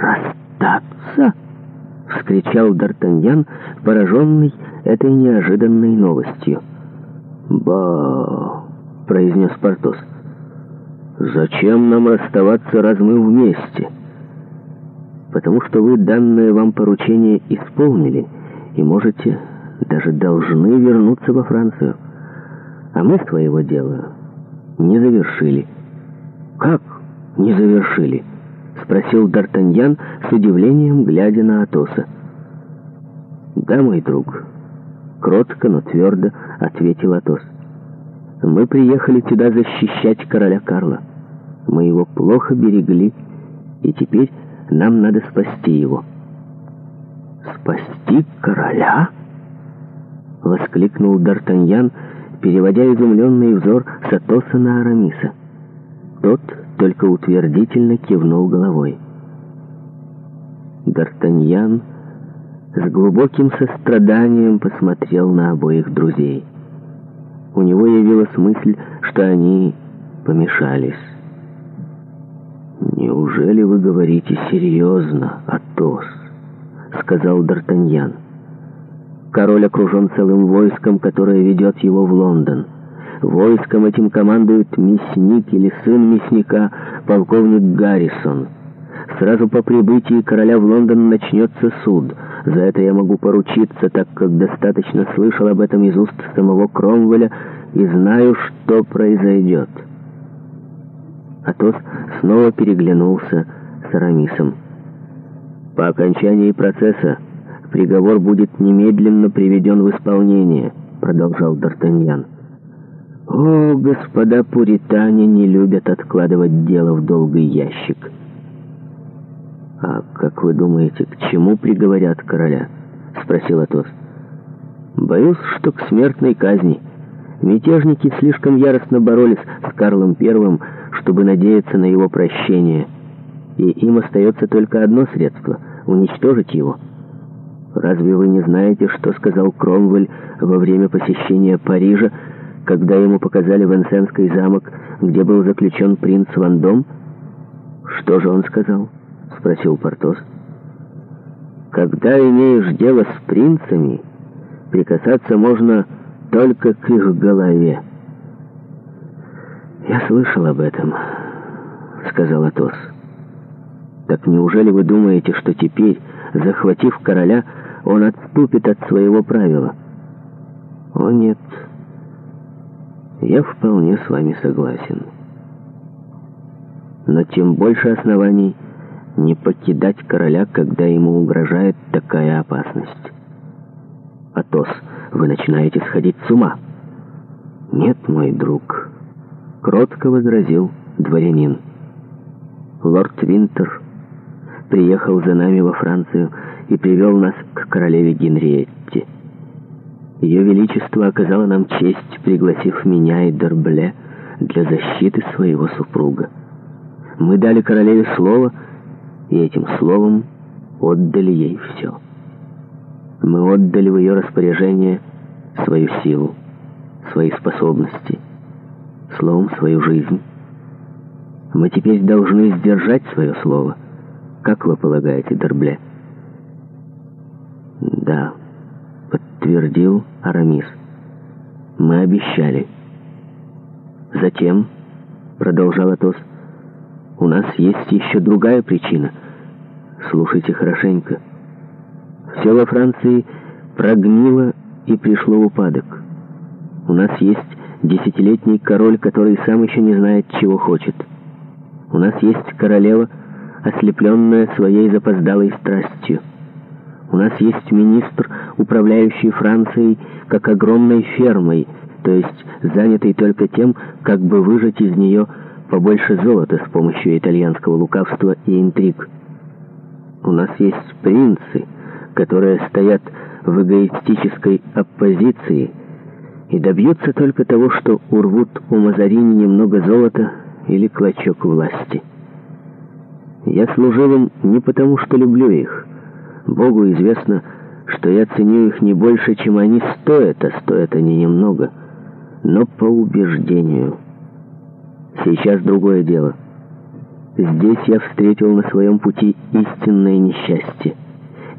«Расстаться?» — вскричал Д'Артаньян, пораженный этой неожиданной новостью. «Ба!» — произнес Портос. «Зачем нам расставаться, раз мы вместе?» «Потому что вы данное вам поручение исполнили и можете, даже должны вернуться во Францию. А мы своего дела не завершили». «Как не завершили?» — спросил Д'Артаньян с удивлением, глядя на Атоса. «Да, мой друг», — кротко, но твердо ответил Атос. «Мы приехали сюда защищать короля Карла. Мы его плохо берегли, и теперь нам надо спасти его». «Спасти короля?» — воскликнул Д'Артаньян, переводя изумленный взор с Атоса на Арамиса. Тот только утвердительно кивнул головой. Д'Артаньян с глубоким состраданием посмотрел на обоих друзей. У него явилась мысль, что они помешались. «Неужели вы говорите серьезно, Атос?» — сказал Д'Артаньян. «Король окружен целым войском, которое ведет его в Лондон». Войском этим командует мясник или сын мясника, полковник Гаррисон. Сразу по прибытии короля в Лондон начнется суд. За это я могу поручиться, так как достаточно слышал об этом из уст самого Кромвеля и знаю, что произойдет. Атос снова переглянулся с Арамисом. По окончании процесса приговор будет немедленно приведен в исполнение, продолжал Д'Артаньян. О, господа пуритане не любят откладывать дело в долгий ящик. А как вы думаете, к чему приговорят короля? Спросил Атос. Боюсь, что к смертной казни. Мятежники слишком яростно боролись с Карлом Первым, чтобы надеяться на его прощение. И им остается только одно средство — уничтожить его. Разве вы не знаете, что сказал Кромвель во время посещения Парижа, когда ему показали Венсенский замок, где был заключен принц Вандом, «Что же он сказал?» — спросил Портос. «Когда имеешь дело с принцами, прикасаться можно только к их голове». «Я слышал об этом», — сказал Атос. «Так неужели вы думаете, что теперь, захватив короля, он отступит от своего правила?» «О, нет». Я вполне с вами согласен. Но тем больше оснований не покидать короля, когда ему угрожает такая опасность. Атос, вы начинаете сходить с ума. Нет, мой друг, кротко возразил дворянин. Лорд Винтер приехал за нами во Францию и привел нас к королеве Генриетте. Ее Величество оказало нам честь, пригласив меня и Дорбле для защиты своего супруга. Мы дали королеве слово, и этим словом отдали ей все. Мы отдали в ее распоряжение свою силу, свои способности, словом, свою жизнь. Мы теперь должны сдержать свое слово, как вы полагаете, Дорбле? Да твердил Арамис. «Мы обещали». «Затем», — продолжал Атос, — «у нас есть еще другая причина. Слушайте хорошенько. Все во Франции прогнило и пришло в упадок. У нас есть десятилетний король, который сам еще не знает, чего хочет. У нас есть королева, ослепленная своей запоздалой страстью. У нас есть министр, управляющий Францией как огромной фермой, то есть занятый только тем, как бы выжать из нее побольше золота с помощью итальянского лукавства и интриг. У нас есть принцы, которые стоят в эгоистической оппозиции и добьются только того, что урвут у Мазарини немного золота или клочок власти. Я служил им не потому, что люблю их, Богу известно, что я ценю их не больше, чем они стоят, а стоят они немного, но по убеждению. Сейчас другое дело. Здесь я встретил на своем пути истинное несчастье.